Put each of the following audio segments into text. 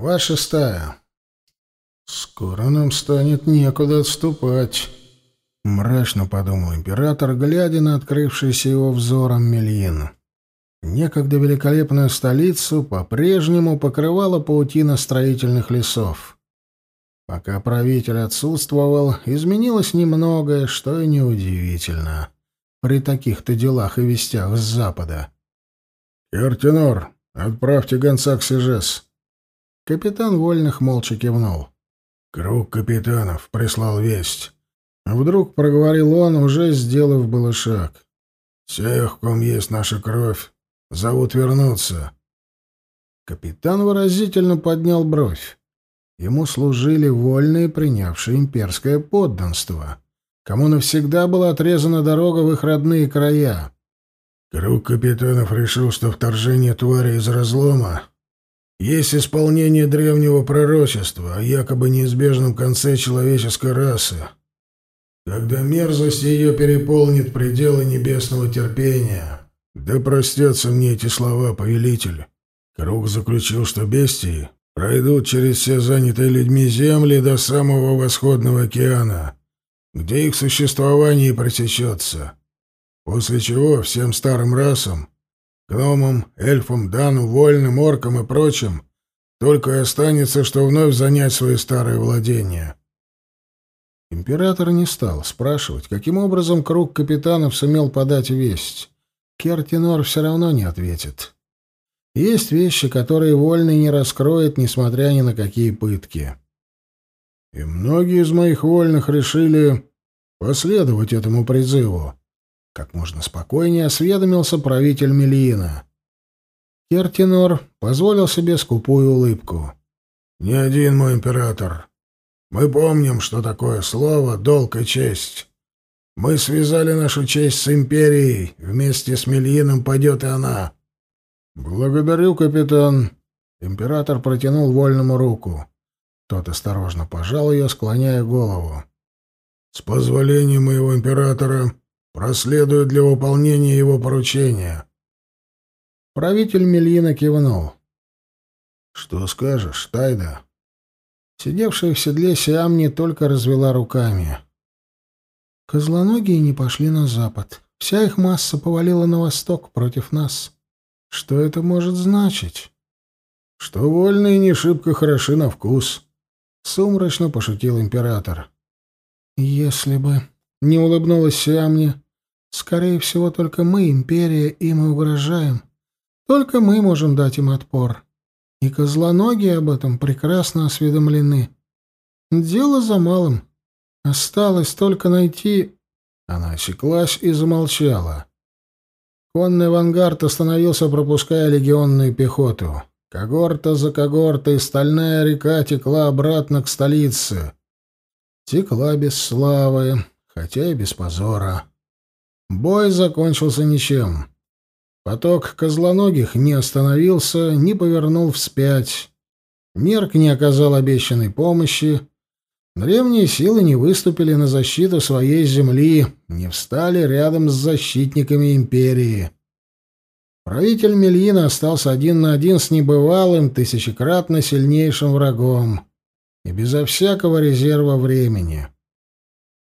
Глава шестая. «Скоро нам станет некуда отступать», — мрачно подумал император, глядя на открывшийся его взором Мельин. Некогда великолепную столицу по-прежнему покрывала паутина строительных лесов. Пока правитель отсутствовал, изменилось немногое, что и неудивительно при таких-то делах и вестях с запада. «Кертинор, отправьте гонца к Сижес», Капитан Вольных молча кивнул. «Круг капитанов прислал весть». Вдруг проговорил он, уже сделав было шаг. «Всех, в ком есть наша кровь, зовут вернуться». Капитан выразительно поднял бровь. Ему служили вольные, принявшие имперское подданство, кому навсегда была отрезана дорога в их родные края. Круг капитанов решил, что вторжение твари из разлома есть исполнение древнего пророчества о якобы неизбежном конце человеческой расы. Когда мерзость ее переполнит пределы небесного терпения. Да простятся мне эти слова, повелитель. Круг заключил, что бестии пройдут через все занятые людьми земли до самого восходного океана, где их существование и пресечется. После чего всем старым расам Гномам, эльфам, дану, вольным, оркам и прочим только и останется, что вновь занять свои старые владения. Император не стал спрашивать, каким образом круг капитанов сумел подать весть. Кертинор все равно не ответит. Есть вещи, которые вольный не раскроет, несмотря ни на какие пытки. И многие из моих вольных решили последовать этому призыву. Как можно спокойнее осведомился правитель Мелиина. Кертинор позволил себе скупую улыбку. «Не один мой император. Мы помним, что такое слово «долг» и «честь». Мы связали нашу честь с империей. Вместе с Мельином пойдет и она». «Благодарю, капитан». Император протянул вольному руку. Тот осторожно пожал ее, склоняя голову. «С позволения моего императора Проследую для выполнения его поручения. Правитель Мельина кивнул. Что скажешь, Тайда? Сидевшая в седле Сиамни только развела руками. Козлоногие не пошли на запад. Вся их масса повалила на восток против нас. Что это может значить? Что вольные не шибко хороши на вкус. Сумрачно пошутил император. Если бы... Не улыбнулась Сиамни. Скорее всего, только мы, империя, им и угрожаем. Только мы можем дать им отпор. И козлоногие об этом прекрасно осведомлены. Дело за малым. Осталось только найти... Она осеклась и замолчала. Конный авангард остановился, пропуская легионную пехоту. Когорта за когортой стальная река текла обратно к столице. Текла без славы, хотя и без позора. Бой закончился ничем. Поток козлоногих не остановился, не повернул вспять. Мерк не оказал обещанной помощи. Древние силы не выступили на защиту своей земли, не встали рядом с защитниками империи. Правитель Мельина остался один на один с небывалым, тысячекратно сильнейшим врагом и безо всякого резерва времени.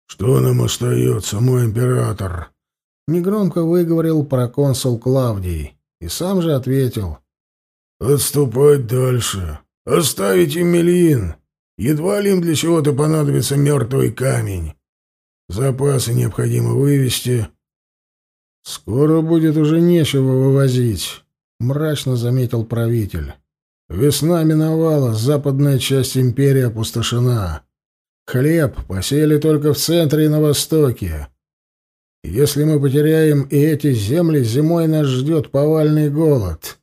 «Что нам остается, мой император?» Негромко выговорил проконсул Клавдий и сам же ответил. «Отступать дальше. Оставить им Мелин. Едва ли им для чего-то понадобится мертвый камень. Запасы необходимо вывести». «Скоро будет уже нечего вывозить», — мрачно заметил правитель. «Весна миновала, западная часть империи опустошена. Хлеб посеяли только в центре и на востоке. Если мы потеряем и эти земли, зимой нас ждет повальный голод.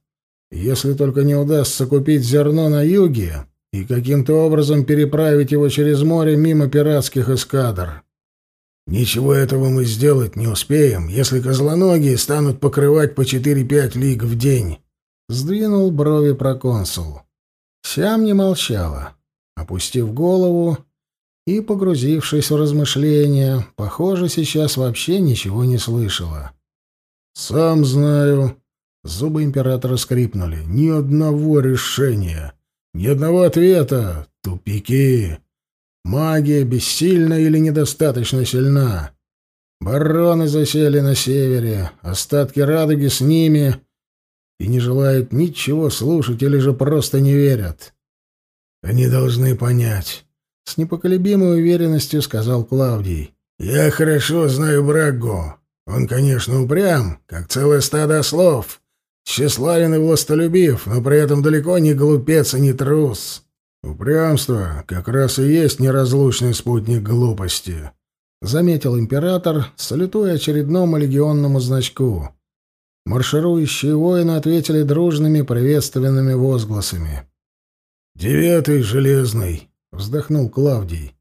Если только не удастся купить зерно на юге и каким-то образом переправить его через море мимо пиратских эскадр. Ничего этого мы сделать не успеем, если козлоногие станут покрывать по 4-5 лиг в день. Сдвинул брови проконсул. Сям не молчала. Опустив голову, и, погрузившись в размышления, похоже, сейчас вообще ничего не слышала. «Сам знаю». Зубы императора скрипнули. «Ни одного решения. Ни одного ответа. Тупики. Магия бессильна или недостаточно сильна. Бароны засели на севере, остатки радуги с ними и не желают ничего слушать или же просто не верят. Они должны понять. С непоколебимой уверенностью сказал Клавдий. «Я хорошо знаю Браггу. Он, конечно, упрям, как целое стадо ослов, тщеславен и властолюбив, но при этом далеко не глупец и не трус. Упрямство как раз и есть неразлучный спутник глупости», — заметил император, салютуя очередному легионному значку. Марширующие воины ответили дружными приветственными возгласами. «Девятый железный», — вздохнул Клавдий.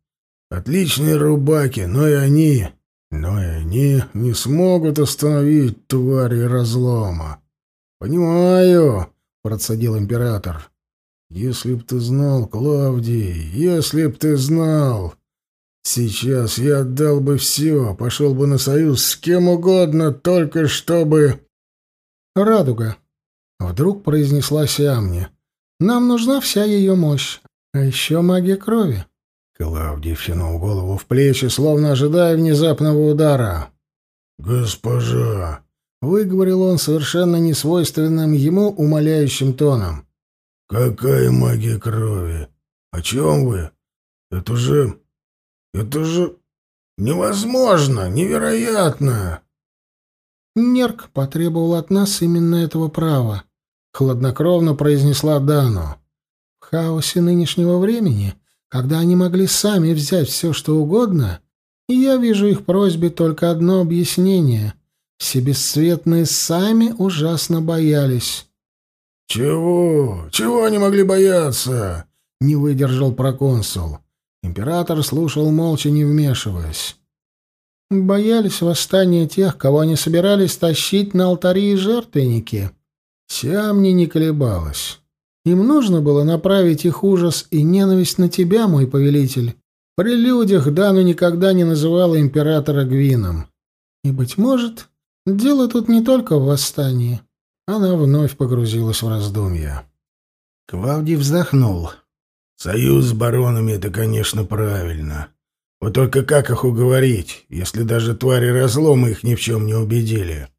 «Отличные рубаки, но и они... Но и они не смогут остановить твари разлома». «Понимаю», — процедил император. «Если б ты знал, Клавдий, если б ты знал...» Сейчас я отдал бы все, пошел бы на союз с кем угодно, только чтобы... «Радуга», — вдруг произнесла Сиамни. «Нам нужна вся ее мощь, а еще магия крови». Клавдий втянул голову в плечи, словно ожидая внезапного удара. «Госпожа!» — выговорил он совершенно несвойственным ему умоляющим тоном. «Какая магия крови? О чем вы? Это же... это же... невозможно, невероятно!» Нерк потребовал от нас именно этого права, хладнокровно произнесла Дану. В хаосе нынешнего времени, когда они могли сами взять все, что угодно, я вижу их просьбе только одно объяснение. Все бесцветные сами ужасно боялись. «Чего? Чего они могли бояться?» — не выдержал проконсул. Император слушал молча, не вмешиваясь. Боялись восстания тех, кого они собирались тащить на алтари и жертвенники. Сиамни не колебалась. Им нужно было направить их ужас и ненависть на тебя, мой повелитель. При людях Дану никогда не называла императора Гвином. И, быть может, дело тут не только в восстании. Она вновь погрузилась в раздумья. Клавдий вздохнул. «Союз с баронами — это, конечно, правильно. Вот только как их уговорить, если даже твари разлома их ни в чем не убедили?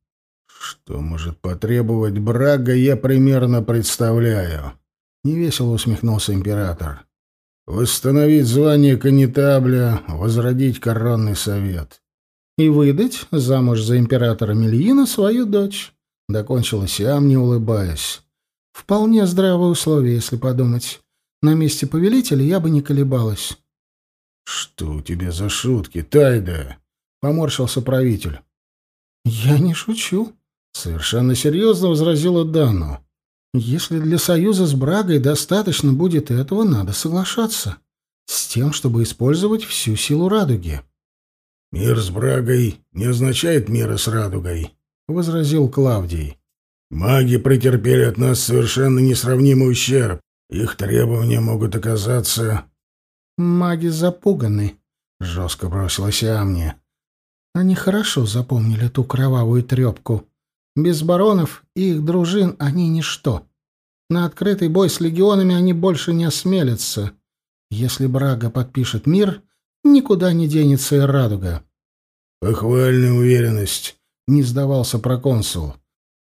Что может потребовать Брага, я примерно представляю. Невесело усмехнулся император. Восстановить звание канитабля, возродить коронный совет. И выдать замуж за императора Мельина свою дочь. Докончила Сиам, не улыбаясь. Вполне здравое условие, если подумать. На месте повелителя я бы не колебалась. «Что у тебя за шутки, Тайда?» — поморщился правитель. «Я не шучу», — совершенно серьезно возразила Дану. «Если для союза с Брагой достаточно будет этого, надо соглашаться. С тем, чтобы использовать всю силу радуги». «Мир с Брагой не означает мира с радугой», — возразил Клавдий. «Маги претерпели от нас совершенно несравнимый ущерб. Их требования могут оказаться «Маги запуганы», — жестко бросилась Амния. «Они хорошо запомнили ту кровавую трепку. Без баронов и их дружин они ничто. На открытый бой с легионами они больше не осмелятся. Если Брага подпишет мир, никуда не денется и радуга». «Похвальная уверенность», — не сдавался проконсул.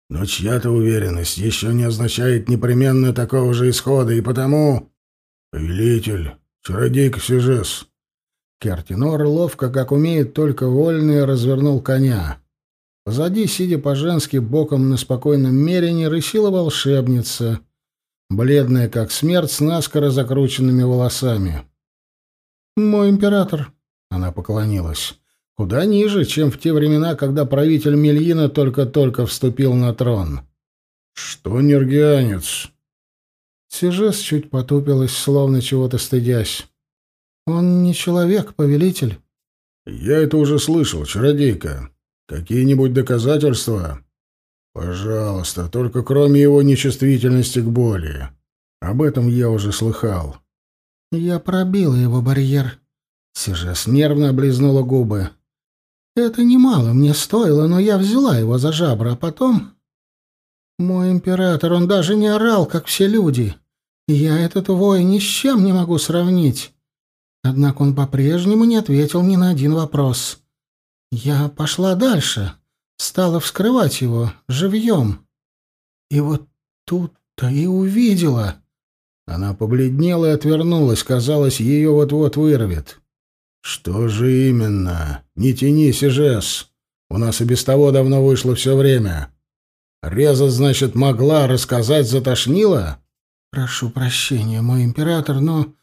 «Но чья-то уверенность еще не означает непременно такого же исхода, и потому...» «Повелитель, «Чародейка Сижес». Кертинор ловко, как умеет только вольный, развернул коня. Позади, сидя по-женски боком на спокойном мерине, рысила волшебница, бледная как смерть, с наскоро закрученными волосами. «Мой император», — она поклонилась, — «куда ниже, чем в те времена, когда правитель Мельина только-только вступил на трон». «Что нергианец?» Сижес чуть потупилась, словно чего-то стыдясь. «Он не человек, повелитель». «Я это уже слышал, чародейка. Какие-нибудь доказательства?» «Пожалуйста, только кроме его нечувствительности к боли. Об этом я уже слыхал». «Я пробила его барьер». Сижес нервно облизнула губы. «Это немало мне стоило, но я взяла его за жабры, а потом...» «Мой император, он даже не орал, как все люди. Я этот вой ни с чем не могу сравнить. Однако он по-прежнему не ответил ни на один вопрос. Я пошла дальше, стала вскрывать его живьем. И вот тут-то и увидела. Она побледнела и отвернулась, казалось, ее вот-вот вырвет. «Что же именно? Не тяни, Сижес. У нас и без того давно вышло все время. Резать, значит, могла, рассказать затошнила?» «Прошу прощения, мой император, но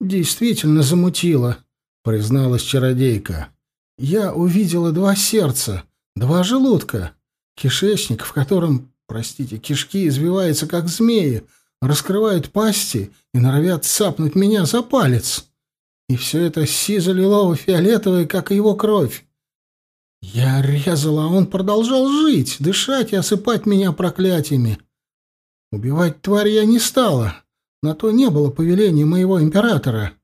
действительно замутила», — призналась чародейка. «Я увидела два сердца, два желудка, кишечник, в котором, простите, кишки извиваются, как змеи, раскрывают пасти и норовят цапнуть меня за палец. И все это сизо-лилово-фиолетовое, как его кровь. Я резала, а он продолжал жить, дышать и осыпать меня проклятиями. Убивать тварь я не стала, на то не было повеления моего императора.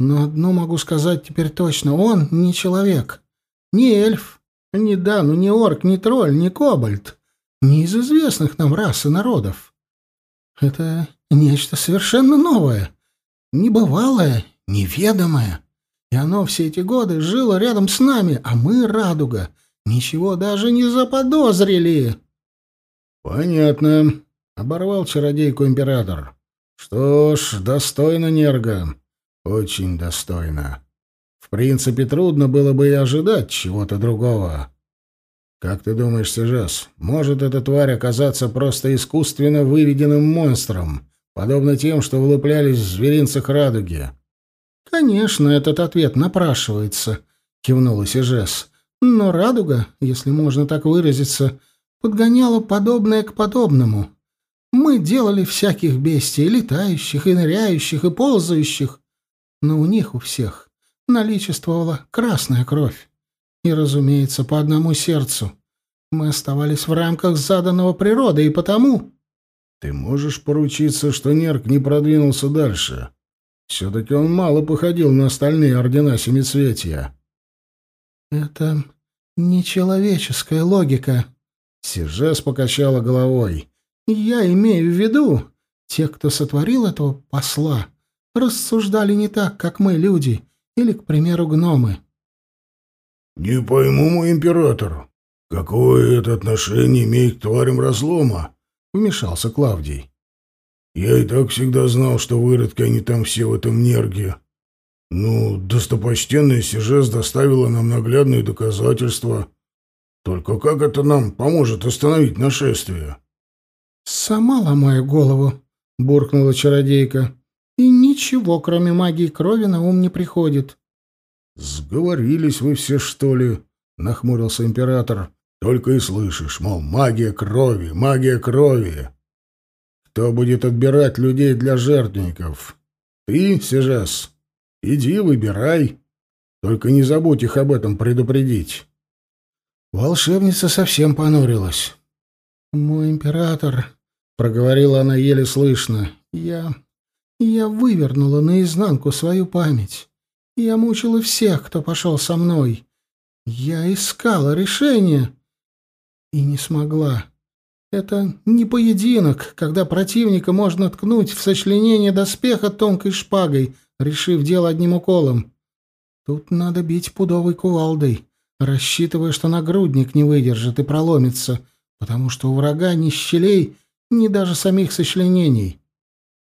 Но одно могу сказать теперь точно, он не человек, не эльф, не дану, не орк, не тролль, не кобальт, не из известных нам рас и народов. Это нечто совершенно новое, небывалое, неведомое. И оно все эти годы жило рядом с нами, а мы, радуга, ничего даже не заподозрили. — Понятно, — оборвал чародейку император. — Что ж, достойно Нерга. Очень достойно. В принципе, трудно было бы и ожидать чего-то другого. Как ты думаешь, Сижас, может эта тварь оказаться просто искусственно выведенным монстром, подобно тем, что вылуплялись в зверинцах радуги? Конечно, этот ответ напрашивается, кивнула Сижес. Но радуга, если можно так выразиться, подгоняла подобное к подобному. Мы делали всяких бестий, летающих и ныряющих и ползающих, но у них у всех наличествовала красная кровь. И, разумеется, по одному сердцу. Мы оставались в рамках заданного природы, и потому... Ты можешь поручиться, что Нерк не продвинулся дальше? Все-таки он мало походил на остальные ордена Семицветия. Это нечеловеческая логика. Сижес покачала головой. Я имею в виду, те, кто сотворил этого посла, рассуждали не так, как мы, люди, или, к примеру, гномы. «Не пойму, мой император, какое это отношение имеет к тварям разлома?» — вмешался Клавдий. «Я и так всегда знал, что выродки они там все в этом нерге. Ну, достопочтенная Сижес доставила нам наглядные доказательства. Только как это нам поможет остановить нашествие?» «Сама ломаю голову», — буркнула чародейка. «И ничего, кроме магии крови, на ум не приходит. «Сговорились вы все, что ли?» — нахмурился император. «Только и слышишь, мол, магия крови, магия крови. Кто будет отбирать людей для жертвенников? Ты, Сижес? Иди, выбирай. Только не забудь их об этом предупредить». Волшебница совсем понурилась. «Мой император», — проговорила она еле слышно, — «я... я вывернула наизнанку свою память. Я мучила всех, кто пошел со мной. Я искала решение и не смогла. Это не поединок, когда противника можно ткнуть в сочленение доспеха тонкой шпагой, решив дело одним уколом. Тут надо бить пудовой кувалдой, рассчитывая, что нагрудник не выдержит и проломится, потому что у врага ни щелей, ни даже самих сочленений.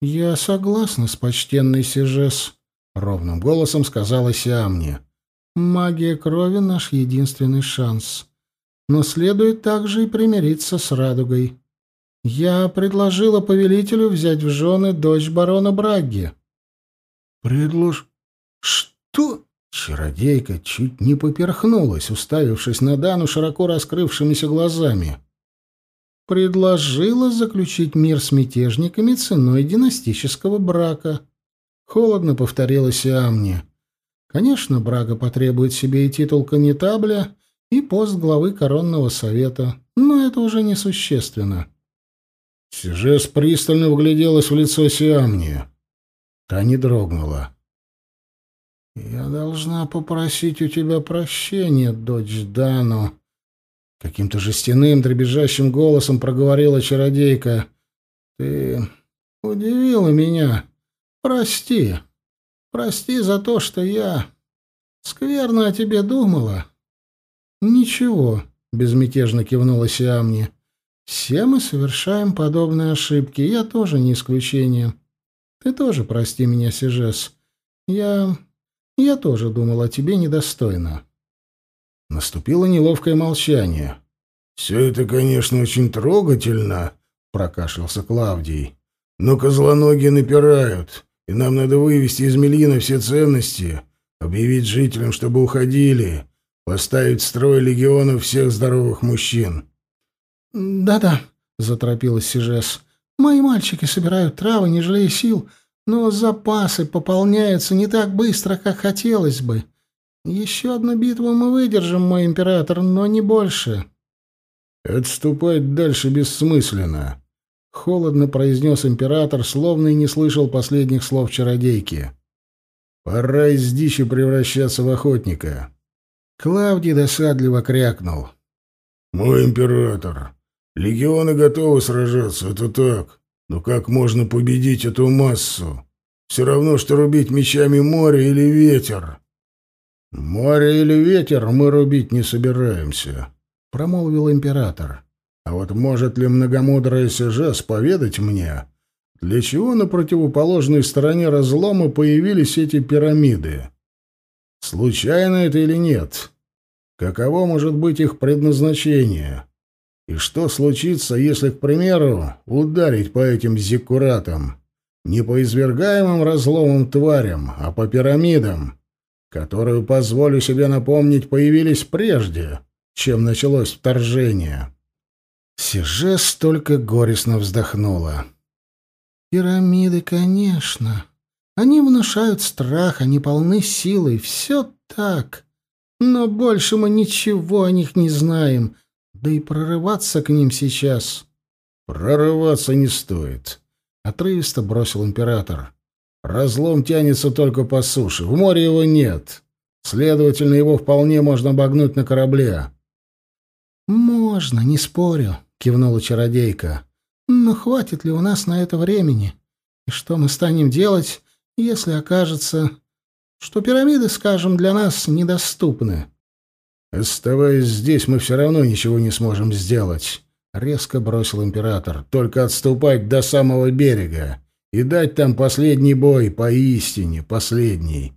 Я согласна с почтенной Сижес. — ровным голосом сказала Сиамне. «Магия крови — наш единственный шанс. Но следует также и примириться с радугой. Я предложила повелителю взять в жены дочь барона Брагги». «Предлож... что?» Чародейка чуть не поперхнулась, уставившись на Дану широко раскрывшимися глазами. «Предложила заключить мир с мятежниками ценой династического брака». Холодно повторила Сиамни. Конечно, Брага потребует себе и титул канетабля, и пост главы коронного совета, но это уже несущественно. Сижес пристально вгляделась в лицо Сиамни. Та не дрогнула. «Я должна попросить у тебя прощения, дочь Дану», — каким-то жестяным, дребезжащим голосом проговорила чародейка. «Ты Удивила меня. Прости. Прости за то, что я скверно о тебе думала. Ничего, безмятежно кивнула Сиамни. Все мы совершаем подобные ошибки, я тоже не исключение. Ты тоже прости меня, Сижес. Я... я тоже думал о тебе недостойно. Наступило неловкое молчание. «Все это, конечно, очень трогательно», — прокашлялся Клавдий. «Но козлоногие напирают, и нам надо вывести из Мельина все ценности, объявить жителям, чтобы уходили, поставить в строй легионов всех здоровых мужчин». «Да-да», — заторопилась Сижес. «Мои мальчики собирают травы, не жалея сил, но запасы пополняются не так быстро, как хотелось бы. Еще одну битву мы выдержим, мой император, но не больше». «Отступать дальше бессмысленно», — холодно произнес император, словно и не слышал последних слов чародейки. «Пора из дичи превращаться в охотника». Клавдий досадливо крякнул. «Мой император, легионы готовы сражаться, это так. Но как можно победить эту массу? Все равно, что рубить мечами море или ветер». «Море или ветер мы рубить не собираемся», — промолвил император. «А вот может ли многомудрая Сежес поведать мне, для чего на противоположной стороне разлома появились эти пирамиды? Случайно это или нет? Каково может быть их предназначение? И что случится, если, к примеру, ударить по этим зиккуратам? Не по извергаемым разломам тварям, а по пирамидам?» Которую, позволю себе напомнить, появились прежде, чем началось вторжение. Сижес только горестно вздохнула. «Пирамиды, конечно. Они внушают страх, они полны силой, все так. Но больше мы ничего о них не знаем, да и прорываться к ним сейчас...» «Прорываться не стоит», — отрывисто бросил император. Разлом тянется только по суше, в море его нет. Следовательно, его вполне можно обогнуть на корабле. «Можно, не спорю», — кивнула чародейка. «Но хватит ли у нас на это времени? И что мы станем делать, если окажется, что пирамиды, скажем, для нас недоступны?» «Оставаясь здесь, мы все равно ничего не сможем сделать», — резко бросил император. «Только отступать до самого берега и дать там последний бой, поистине последний.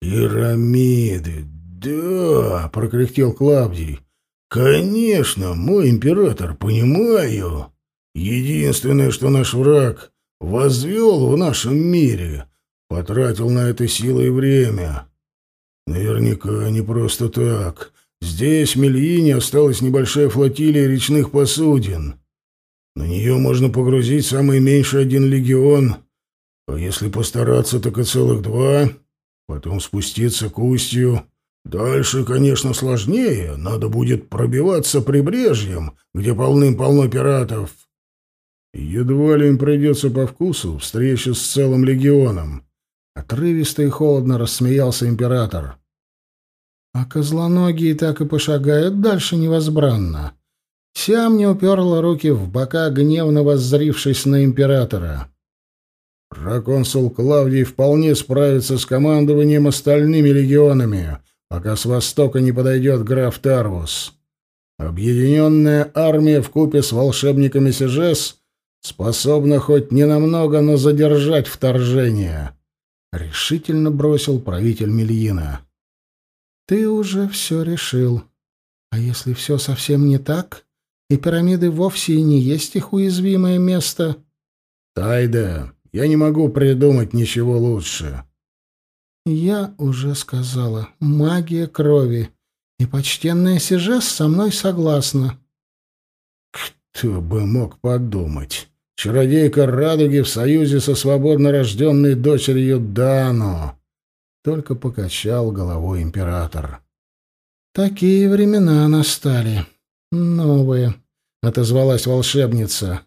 «Пирамиды, да!» — прокряхтел Клавдий. «Конечно, мой император, понимаю. Единственное, что наш враг возвел в нашем мире, потратил на это силы и время. Наверняка не просто так. Здесь, в Мельине, осталась небольшая флотилия речных посудин». На нее можно погрузить самый меньший один легион, а если постараться, так и целых два, потом спуститься к устью. Дальше, конечно, сложнее, надо будет пробиваться прибрежьем, где полным-полно пиратов. Едва ли им придется по вкусу встреча с целым легионом. Отрывисто и холодно рассмеялся император. А козлоногие так и пошагают дальше невозбранно. Сям не уперла руки в бока, гневно воззрившись на императора. «Проконсул Клавдий вполне справится с командованием остальными легионами, пока с востока не подойдет граф Тарвус. Объединенная армия вкупе с волшебниками Сижес способна хоть ненамного, но задержать вторжение», — решительно бросил правитель Мельина. «Ты уже все решил. А если все совсем не так?» И пирамиды вовсе и не есть их уязвимое место. Тайда, я не могу придумать ничего лучше. Я уже сказала, магия крови, и почтенная Сижес со мной согласна. Кто бы мог подумать? Чародейка Радуги в союзе со свободно рожденной дочерью Дано. Только покачал головой император. Такие времена настали. «Новые», — отозвалась волшебница.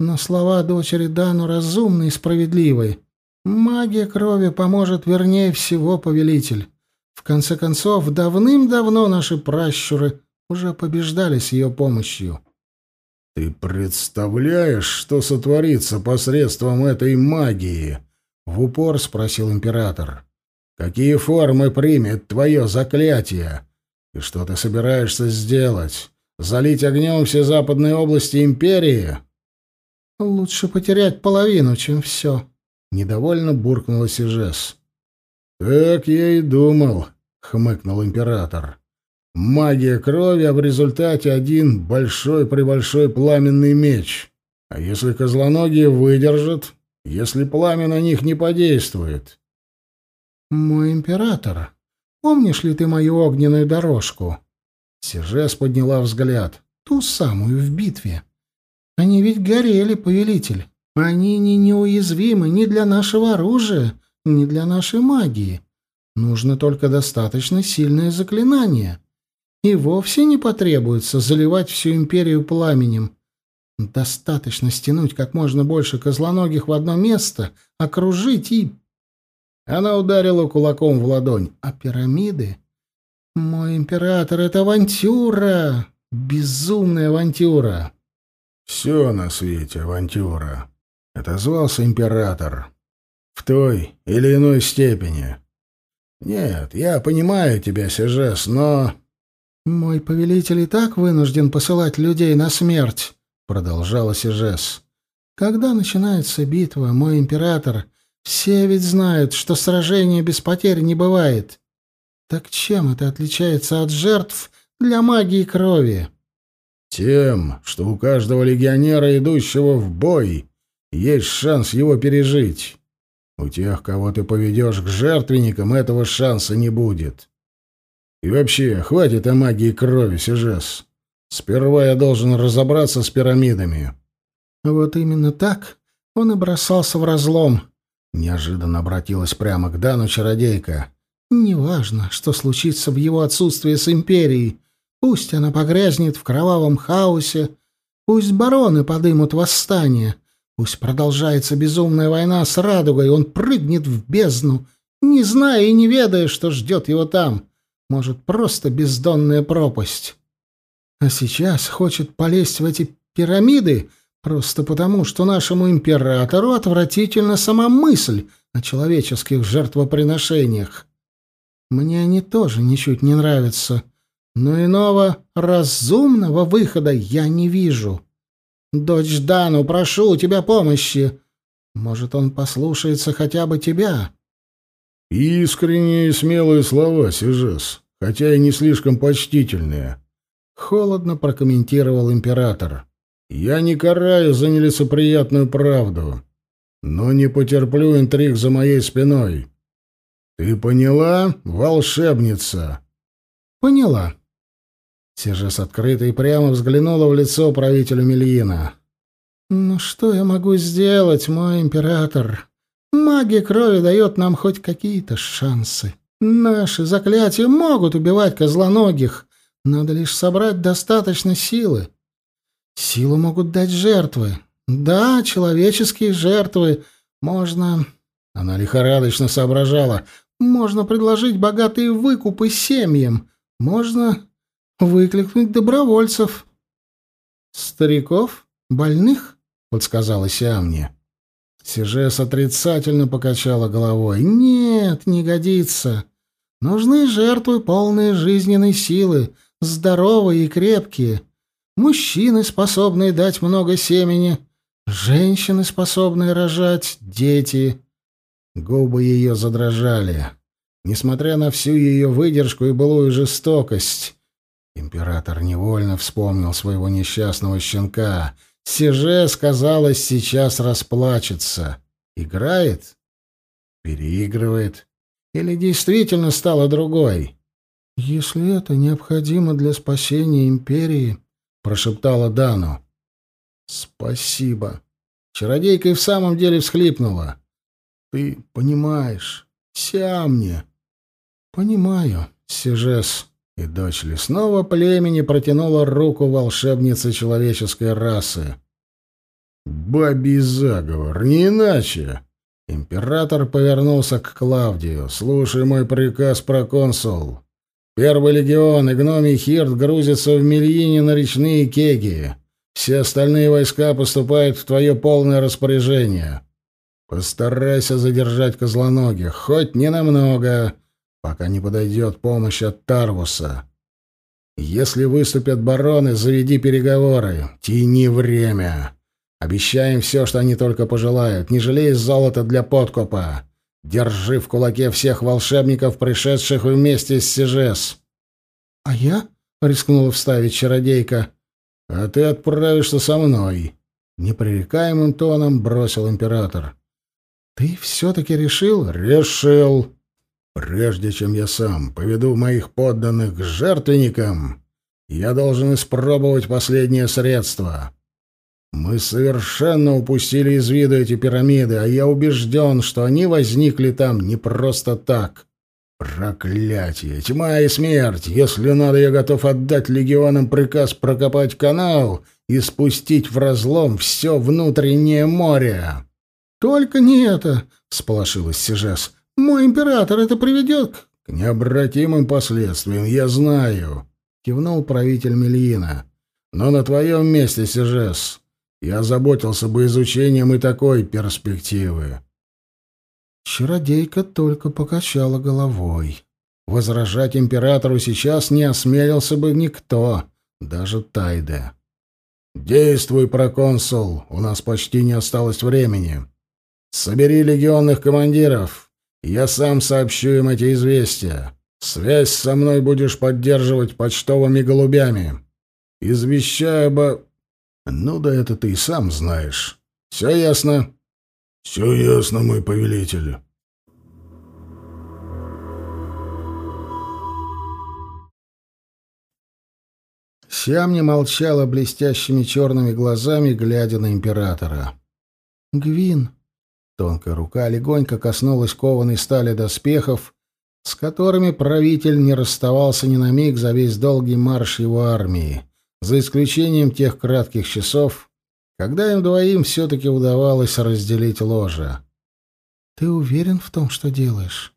«Но слова дочери Дану разумны и справедливы. Магия крови поможет вернее всего, повелитель. В конце концов, давным-давно наши пращуры уже побеждали с ее помощью». Ты представляешь, что сотворится посредством этой магии? В упор спросил император. Какие формы примет твое заклятие? И что ты собираешься сделать? Залить огнем все западные области империи? Лучше потерять половину, чем все. Недовольно буркнула Сижес. Так я и думал, хмыкнул император. Магия крови, а в результате один большой-пребольшой пламенный меч. А если козлоногие выдержат, если пламя на них не подействует? Мой император, помнишь ли ты мою огненную дорожку? Сижес подняла взгляд. Ту самую в битве. Они ведь горели, повелитель. Они не неуязвимы ни для нашего оружия, ни для нашей магии. Нужно только достаточно сильное заклинание и вовсе не потребуется заливать всю империю пламенем. Достаточно стянуть как можно больше козлоногих в одно место, окружить и... Она ударила кулаком в ладонь. А пирамиды? Мой император, это авантюра! Безумная авантюра! Все на свете авантюра. Это звался император. В той или иной степени. Нет, я понимаю тебя, Сежес, но... «Мой повелитель и так вынужден посылать людей на смерть», — продолжала Сижес. «Когда начинается битва, мой император, все ведь знают, что сражение без потерь не бывает. Так чем это отличается от жертв для магии крови?» «Тем, что у каждого легионера, идущего в бой, есть шанс его пережить. У тех, кого ты поведешь к жертвенникам, этого шанса не будет. И вообще, хватит о магии крови, Сижес. Сперва я должен разобраться с пирамидами. Вот именно так он и бросался в разлом. Неожиданно обратилась прямо к Дану чародейка. Неважно, что случится в его отсутствии с империей. Пусть она погрязнет в кровавом хаосе, пусть бароны подымут восстание, пусть продолжается безумная война с радугой, он прыгнет в бездну, не зная и не ведая, что ждет его там. Может, просто бездонная пропасть. А сейчас хочет полезть в эти пирамиды просто потому, что нашему императору отвратительна сама мысль о человеческих жертвоприношениях. Мне они тоже ничуть не нравятся, но иного разумного выхода я не вижу. Дочь Дану, прошу у тебя помощи. Может, он послушается хотя бы тебя. Искренние и смелые слова, Сижес, хотя и не слишком почтительные. Холодно прокомментировал император. Я не караю за нелицеприятную правду, но не потерплю интриг за моей спиной. Ты поняла, волшебница? Поняла. Сижес открыто и прямо взглянула в лицо правителю Мельина. «Ну что я могу сделать, мой император? Магия крови дает нам хоть какие-то шансы. Наши заклятия могут убивать козлоногих. Надо лишь собрать достаточно силы. Силу могут дать жертвы. Да, человеческие жертвы. Можно... Она лихорадочно соображала. Можно предложить богатые выкупы семьям. Можно выкликнуть добровольцев. «Стариков? Больных?» — подсказала Сиамне. Сижес отрицательно покачала головой. «Нет, не годится. Нужны жертвы, полные жизненной силы, здоровые и крепкие. Мужчины, способные дать много семени, женщины, способные рожать, дети». Губы ее задрожали. Несмотря на всю ее выдержку и былую жестокость, император невольно вспомнил своего несчастного щенка — Сиже, казалось, сейчас расплачется. Играет? Переигрывает? Или действительно стала другой? «Если это необходимо для спасения империи», — прошептала Дану. «Спасибо». Чародейка и в самом деле всхлипнула. «Ты понимаешь, Сиамне». «Понимаю, Сижес». И дочь лесного племени протянула руку волшебнице человеческой расы. «Бабий заговор, не иначе!» Император повернулся к Клавдию. «Слушай мой приказ, проконсул. Первый легион и гномий Хирт грузятся в Мельине на речные кеги. Все остальные войска поступают в твое полное распоряжение. Постарайся задержать козлоногих, хоть ненамного, пока не подойдет помощь от Тарвуса. Если выступят бароны, заведи переговоры, тяни время. Обещаем все, что они только пожелают, не жалей золота для подкупа. Держи в кулаке всех волшебников, пришедших вместе с Сижес. — А я? — рискнула вставить чародейка. «А ты отправишься со мной», — непререкаемым тоном бросил император. «Ты все-таки решил?» «Решил. Прежде чем я сам поведу моих подданных к жертвенникам, я должен испробовать последнее средство. Мы совершенно упустили из виду эти пирамиды, а я убежден, что они возникли там не просто так. Проклятие, тьма и смерть! Если надо, я готов отдать легионам приказ прокопать канал и спустить в разлом все внутреннее море. Только не это, сполошилась Сижес. Мой император это приведет к необратимым последствиям, я знаю, кивнул правитель Мельина. Но на твоем месте, Сижес, я заботился бы изучением и такой перспективы. Чародейка только покачала головой. Возражать императору сейчас не осмелился бы никто, даже Тайде. «Действуй, проконсул, у нас почти не осталось времени. Собери легионных командиров, я сам сообщу им эти известия. Связь со мной будешь поддерживать почтовыми голубями. Извещай обо... Ну да это ты и сам знаешь. Все ясно?» «Все ясно, мой повелитель». Сиам не молчала блестящими черными глазами, глядя на императора. «Гвин!» Тонкая рука легонько коснулась кованой стали доспехов, с которыми правитель не расставался ни на миг за весь долгий марш его армии, за исключением тех кратких часов, когда им двоим все-таки удавалось разделить ложе. «Ты уверен в том, что делаешь?»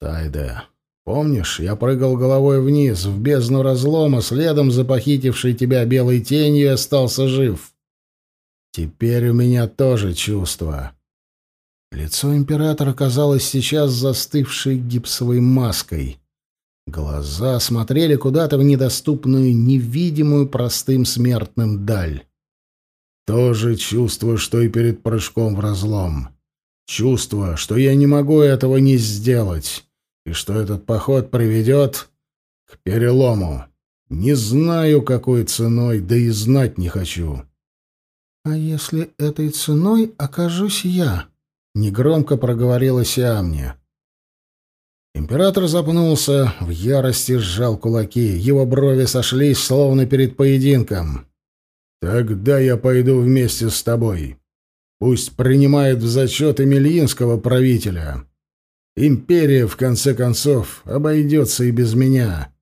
«Тайда, помнишь, я прыгал головой вниз, в бездну разлома, следом за похитившей тебя белой тенью и остался жив? Теперь у меня тоже чувство». Лицо императора казалось сейчас застывшей гипсовой маской. Глаза смотрели куда-то в недоступную, невидимую простым смертным даль. То же чувство, что и перед прыжком в разлом. Чувство, что я не могу этого не сделать, и что этот поход приведет к перелому. Не знаю, какой ценой, да и знать не хочу. — А если этой ценой окажусь я? — негромко проговорила Сиамне. Император запнулся, в ярости сжал кулаки, его брови сошлись, словно перед поединком. Тогда я пойду вместе с тобой. Пусть принимает в зачет Емельинского правителя. Империя, в конце концов, обойдется и без меня.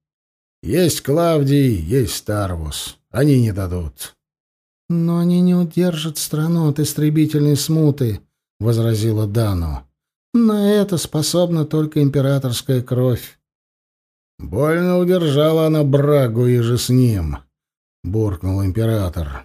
Есть Клавдий, есть Тарвус. Они не дадут. — Но они не удержат страну от истребительной смуты, — возразила Дану. — На это способна только императорская кровь. Больно удержала она Брагу и же с ним. —— буркнул император.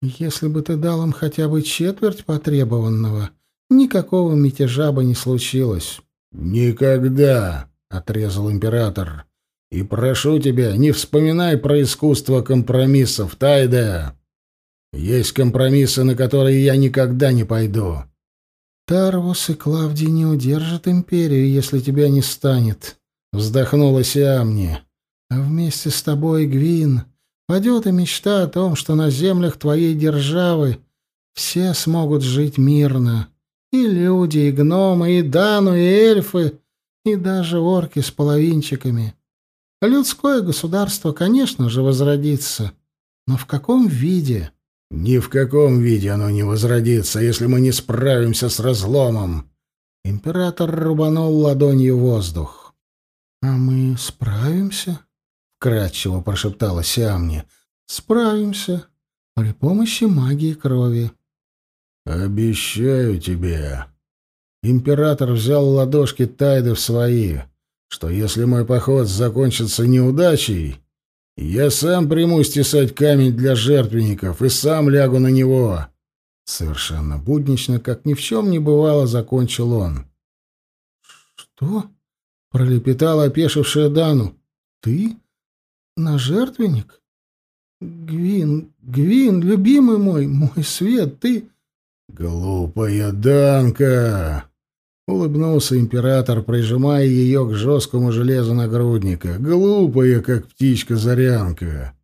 «Если бы ты дал им хотя бы четверть потребованного, никакого мятежа бы не случилось». «Никогда!» — отрезал император. «И прошу тебя, не вспоминай про искусство компромиссов, Тайда. Есть компромиссы, на которые я никогда не пойду». «Тарвус и Клавдий не удержат империю, если тебя не станет», — вздохнула Сиамни. «А вместе с тобой, Гвин, Падет и мечта о том, что на землях твоей державы все смогут жить мирно. И люди, и гномы, и дану, и эльфы, и даже орки с половинчиками. Людское государство, конечно же, возродится. Но в каком виде? Ни в каком виде оно не возродится, если мы не справимся с разломом. Император рубанул ладонью воздух. — А мы справимся? кратчево прошептала Сиамни. Справимся при помощи магии крови. Обещаю тебе. Император взял ладошки Тайды в свои, что если мой поход закончится неудачей, Я сам приму стесать камень для жертвенников и сам лягу на него. Совершенно буднично, как ни в чем не бывало, закончил он. «Что?» — пролепетала опешившая Дану. «Ты? На жертвенник? Гвин, Гвин, любимый мой, мой свет, ты...» «Глупая Данка!» — улыбнулся император, прижимая ее к жесткому железу нагрудника. «Глупая, как птичка-зарянка!»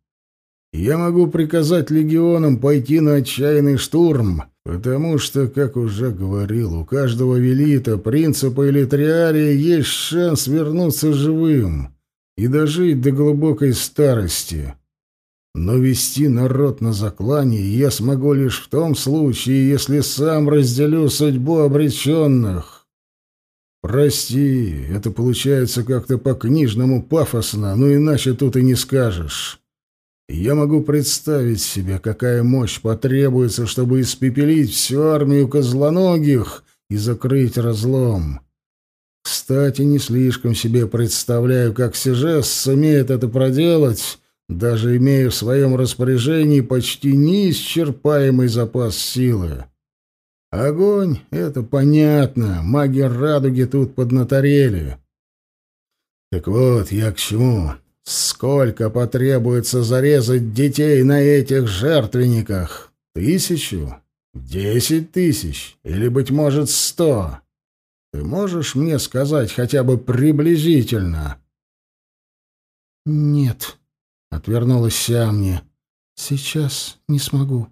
Я могу приказать легионам пойти на отчаянный штурм, потому что, как уже говорил, у каждого велита, принципа или триария есть шанс вернуться живым и дожить до глубокой старости. Но вести народ на заклание я смогу лишь в том случае, если сам разделю судьбу обреченных. Прости, это получается как-то по-книжному пафосно, но иначе тут и не скажешь. Я могу представить себе, какая мощь потребуется, чтобы испепелить всю армию козлоногих и закрыть разлом. Кстати, не слишком себе представляю, как Сижес сумеет это проделать, даже имея в своем распоряжении почти неисчерпаемый запас силы. Огонь — это понятно, маги радуги тут поднаторели. Так вот, я к чему? Сколько потребуется зарезать детей на этих жертвенниках? Тысячу? Десять тысяч? Или, быть может, сто? Ты можешь мне сказать хотя бы приблизительно? Нет, — отвернулась Сиамни. Сейчас не смогу.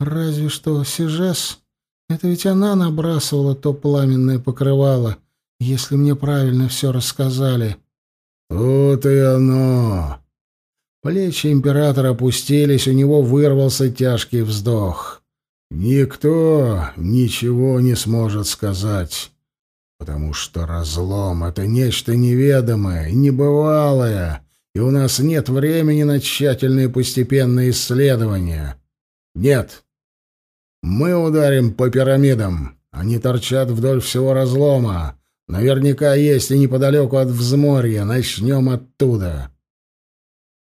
Разве что Сижес... Это ведь она набрасывала то пламенное покрывало, если мне правильно все рассказали. — «Вот и оно!» Плечи императора опустились, у него вырвался тяжкий вздох. «Никто ничего не сможет сказать, потому что разлом — это нечто неведомое, небывалое, и у нас нет времени на тщательные постепенные исследования. Нет. Мы ударим по пирамидам, они торчат вдоль всего разлома». Наверняка есть и неподалеку от взморья. Начнем оттуда.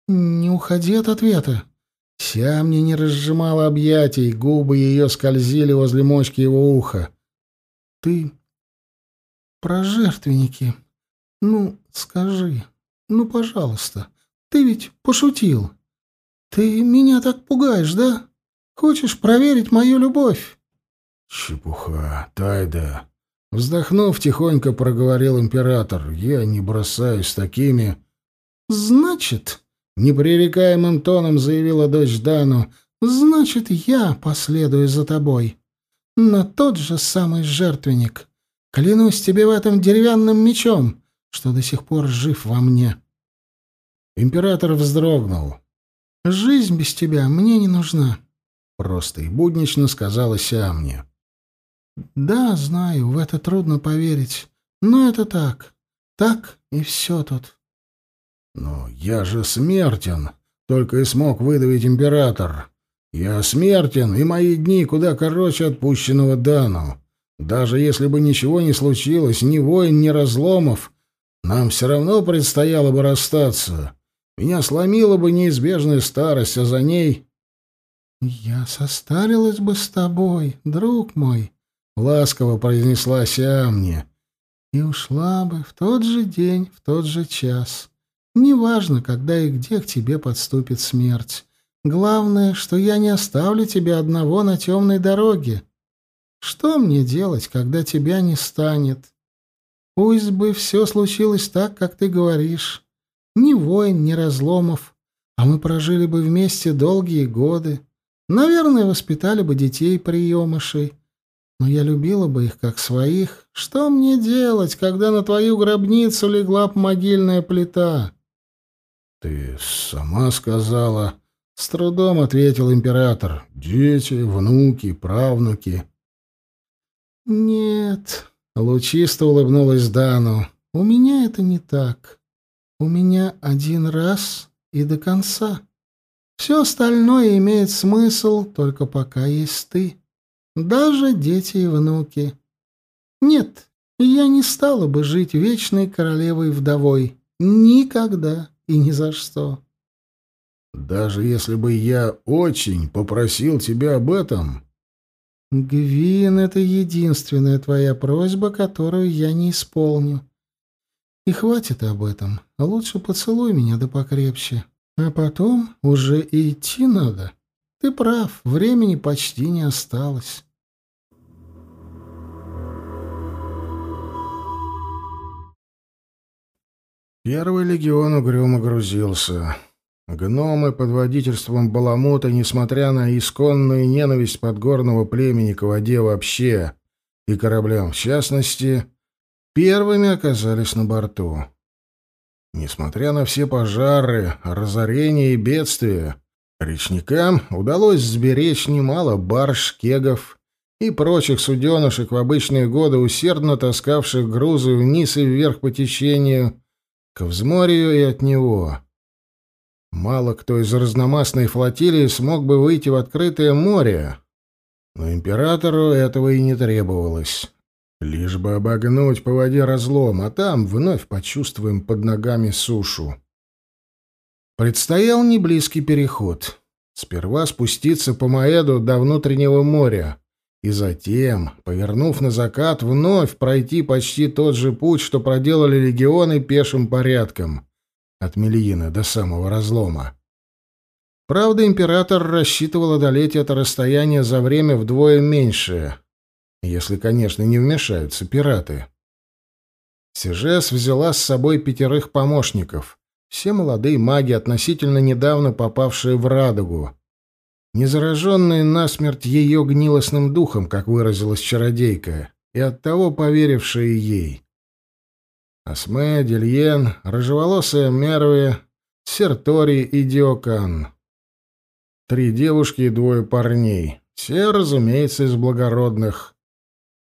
Не уходи от ответа. Сиамни не разжимала объятий, губы ее скользили возле мочки его уха. Ты про жертвенники. Ну, скажи. Ну, пожалуйста. Ты ведь пошутил. Ты меня так пугаешь, да? Хочешь проверить мою любовь? Чепуха, Тайда. Вздохнув, тихонько проговорил император. «Я не бросаюсь такими...» «Значит...» — непререкаемым тоном заявила дочь Дану. «Значит, я последую за тобой. На тот же самый жертвенник. Клянусь тебе в этом деревянным мечом, что до сих пор жив во мне». Император вздрогнул. «Жизнь без тебя мне не нужна», — просто и буднично сказала Сиамне. Да, знаю, в это трудно поверить. Но это так. Так и все тут. Но я же смертен, только и смог выдавить император. Я смертен, и мои дни куда короче отпущенного Дану. Даже если бы ничего не случилось, ни войн, ни разломов, нам все равно предстояло бы расстаться. Меня сломила бы неизбежная старость, а за ней... «Я состарилась бы с тобой, друг мой», ласково произнесла Сиамни. И ушла бы в тот же день, в тот же час. Неважно, когда и где к тебе подступит смерть. Главное, что я не оставлю тебя одного на темной дороге. Что мне делать, когда тебя не станет? Пусть бы все случилось так, как ты говоришь. Ни войн, ни разломов, а мы прожили бы вместе долгие годы. Наверное, воспитали бы детей приемышей. Но я любила бы их как своих. Что мне делать, когда на твою гробницу легла могильная плита? — Ты сама сказала. С трудом ответил император. Дети, внуки, правнуки. — Нет, — лучисто улыбнулась Дану. — У меня это не так. У меня один раз и до конца. Все остальное имеет смысл, только пока есть ты даже дети и внуки. Нет, я не стала бы жить вечной королевой-вдовой. Никогда и ни за что. Даже если бы я очень попросил тебя об этом...» «Гвин, это единственная твоя просьба, которую я не исполню. И хватит об этом. Лучше поцелуй меня да покрепче. А потом уже и идти надо. Ты прав, времени почти не осталось». Первый легион угрюмо грузился. Гномы под водительством Баламута, несмотря на исконную ненависть подгорного племени к воде вообще и кораблям в частности, первыми оказались на борту. Несмотря на все пожары, разорения и бедствия, речникам удалось сберечь немало барж, кегов и прочих суденышек в обычные годы, усердно таскавших грузы вниз и вверх по течению, к взморью и от него. Мало кто из разномастной флотилии смог бы выйти в открытое море, но императору этого и не требовалось. Лишь бы обогнуть по воде разлом, а там вновь почувствуем под ногами сушу. Предстоял неблизкий переход. Сперва спуститься по Маэду до внутреннего моря, и затем, повернув на закат, вновь пройти почти тот же путь, что проделали легионы пешим порядком — от Мельина до самого разлома. Правда, император рассчитывал одолеть это расстояние за время вдвое меньшее, если, конечно, не вмешаются пираты. Сижес взяла с собой пятерых помощников, все молодые маги, относительно недавно попавшие в радугу, не зараженные насмерть ее гнилостным духом, как выразилась чародейка, и оттого поверившие ей. Асме, Дельен, рыжеволосая Мерви, Сертори и Диокан. Три девушки и двое парней. Все, разумеется, из благородных.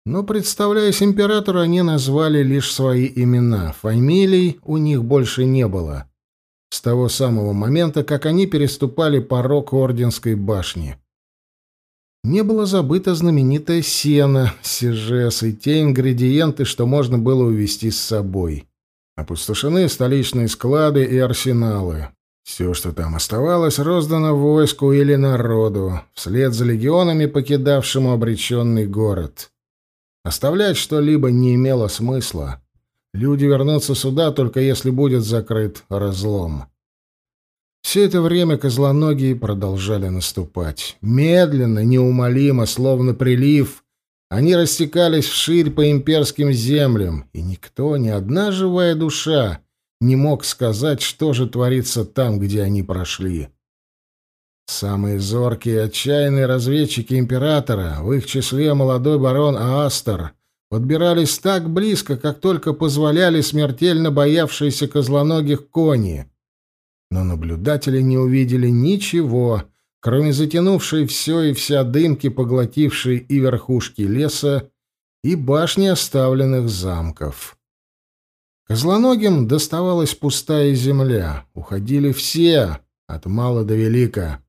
Но, представляясь императору, они назвали лишь свои имена. Фамилий у них больше не было. С того самого момента, как они переступали порог Орденской башни. Не было забыто знаменитое сено, сижес и те ингредиенты, что можно было увезти с собой. Опустошены столичные склады и арсеналы. Все, что там оставалось, роздано войску или народу, вслед за легионами, покидавшему обреченный город. Оставлять что-либо не имело смысла. Люди вернутся сюда, только если будет закрыт разлом. Все это время козлоногие продолжали наступать. Медленно, неумолимо, словно прилив, они растекались вширь по имперским землям, и никто, ни одна живая душа, не мог сказать, что же творится там, где они прошли. Самые зоркие и отчаянные разведчики императора, в их числе молодой барон Астер, подбирались так близко, как только позволяли смертельно боявшиеся козлоногих кони — но наблюдатели не увидели ничего, кроме затянувшей все и вся дымки, поглотившей и верхушки леса, и башни оставленных замков. Козлоногим доставалась пустая земля, уходили все, от мала до велика.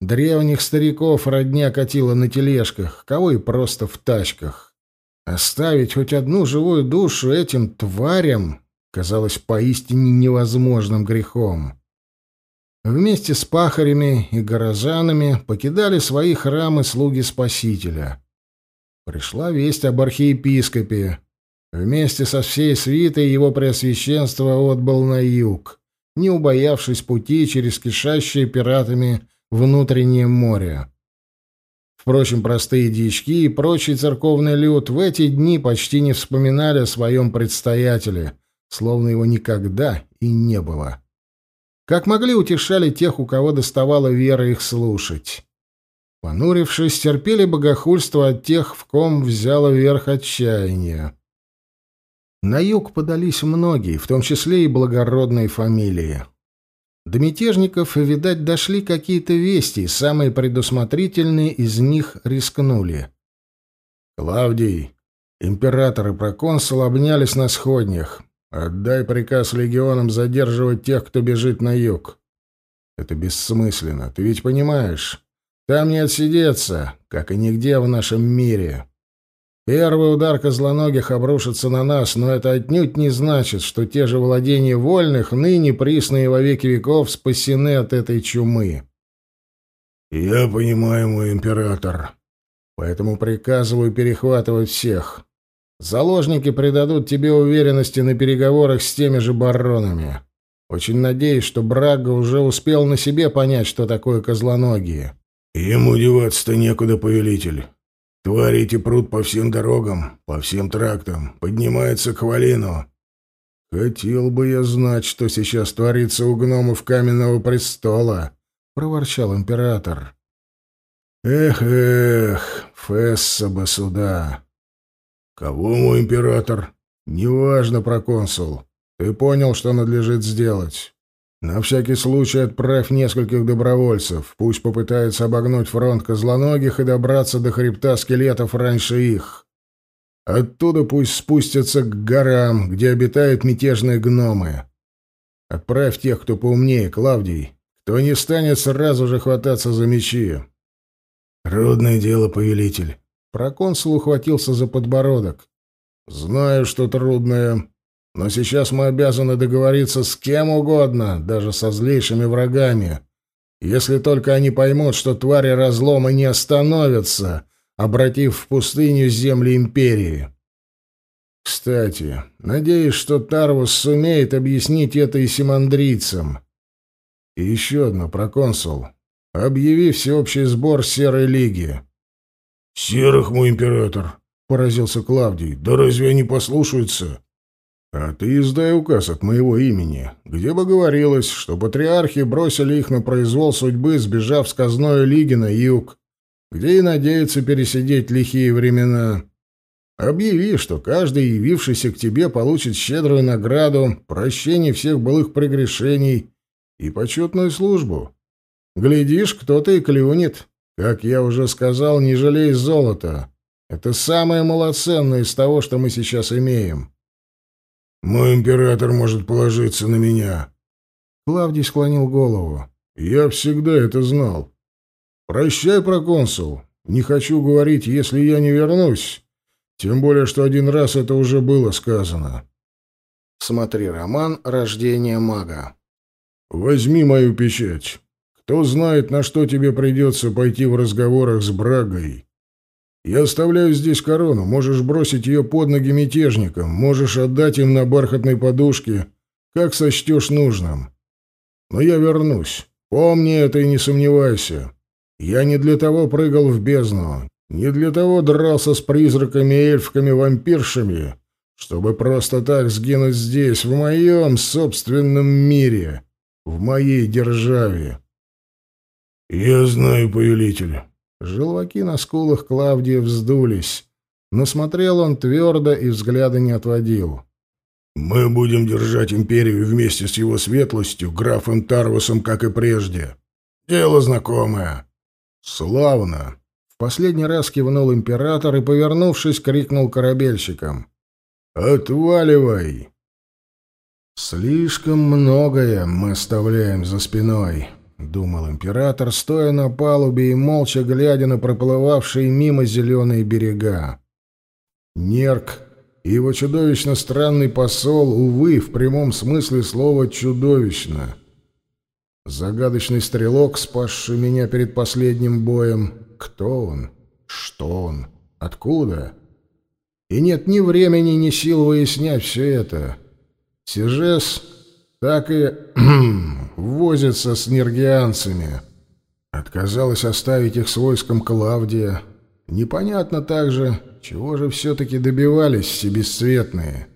Древних стариков родня катила на тележках, кого и просто в тачках. Оставить хоть одну живую душу этим тварям казалось поистине невозможным грехом вместе с пахарями и горожанами покидали свои храмы слуги Спасителя. Пришла весть об архиепископе. Вместе со всей свитой его преосвященство отбыл на юг, не убоявшись пути через кишащее пиратами внутреннее море. Впрочем, простые дички и прочий церковный люд в эти дни почти не вспоминали о своем предстоятеле, словно его никогда и не было. Как могли, утешали тех, у кого доставала вера их слушать. Понурившись, терпели богохульство от тех, в ком взяло верх отчаяние. На юг подались многие, в том числе и благородные фамилии. До мятежников, видать, дошли какие-то вести, и самые предусмотрительные из них рискнули. Клавдий, император и проконсул обнялись на сходнях. Отдай приказ легионам задерживать тех, кто бежит на юг. Это бессмысленно, ты ведь понимаешь. Там не отсидеться, как и нигде в нашем мире. Первый удар козлоногих обрушится на нас, но это отнюдь не значит, что те же владения вольных, ныне присные во веки веков, спасены от этой чумы. «Я понимаю, мой император», Поэтому приказываю перехватывать всех. Заложники придадут тебе уверенности на переговорах с теми же баронами. Очень надеюсь, что Брага уже успел на себе понять, что такое козлоногие. Ему деваться-то некуда, повелитель. Твари эти прут по всем дорогам, по всем трактам, поднимаются к Валину. Хотел бы я знать, что сейчас творится у гномов Каменного престола, проворчал император. Эх, эх, Фесса бы сюда. Кого мой император? Неважно, проконсул. Ты понял, что надлежит сделать. На всякий случай отправь нескольких добровольцев. Пусть попытаются обогнуть фронт козлоногих и добраться до хребта скелетов раньше их. Оттуда пусть спустятся к горам, где обитают мятежные гномы. Отправь тех, кто поумнее, Клавдий, кто не станет сразу же хвататься за мечи. Трудное дело, повелитель. Проконсул ухватился за подбородок. Знаю, что трудное, но сейчас мы обязаны договориться с кем угодно, даже со злейшими врагами. Если только они поймут, что твари разлома не остановятся, обратив в пустыню земли империи. Кстати, надеюсь, что Тарвус сумеет объяснить это и симандрийцам. И еще одно, проконсул. Объяви всеобщий сбор Серой Лиги. «Серых, мой император!» — поразился Клавдий. «Да разве они послушаются?» «А ты издай указ от моего имени, где бы говорилось, что патриархи бросили их на произвол судьбы, сбежав с казной Лиги на юг, где и надеются пересидеть лихие времена. Объяви, что каждый, явившийся к тебе, получит щедрую награду, прощение всех былых прегрешений и почетную службу. Глядишь, кто-то и клюнет. Как я уже сказал, не жалей золота. Это самое малоценное из того, что мы сейчас имеем. Мой император может положиться на меня. Клавдий склонил голову. Я всегда это знал. Прощай, проконсул. Не хочу говорить, если я не вернусь. Тем более, что один раз это уже было сказано. Смотри роман «Рождение мага». Возьми мою печать. Кто знает, на что тебе придется пойти в разговорах с Брагой. Я оставляю здесь корону, можешь бросить ее под ноги мятежникам, можешь отдать им на бархатной подушке, как сочтешь нужным. Но я вернусь. Помни это и не сомневайся. Я не для того прыгал в бездну, не для того дрался с призраками, эльфками, вампиршами, чтобы просто так сгинуть здесь, в моем собственном мире, в моей державе. «Я знаю, повелитель». Желваки на скулах Клавдия вздулись, но смотрел он твердо и взгляда не отводил. «Мы будем держать империю вместе с его светлостью, графом Тарвусом, как и прежде. Дело знакомое». «Славно!» В последний раз кивнул император и, повернувшись, крикнул корабельщикам. «Отваливай!» «Слишком многое мы оставляем за спиной». — думал император, стоя на палубе и молча глядя на проплывавшие мимо зеленые берега. Нерк и его чудовищно странный посол, увы, в прямом смысле слова «чудовищно». Загадочный стрелок, спасший меня перед последним боем. Кто он? Что он? Откуда? И нет ни времени, ни сил выяснять все это. Сижес так и возится с нергианцами. Отказалась оставить их с войском Клавдия. Непонятно также, чего же все-таки добивались все бесцветные.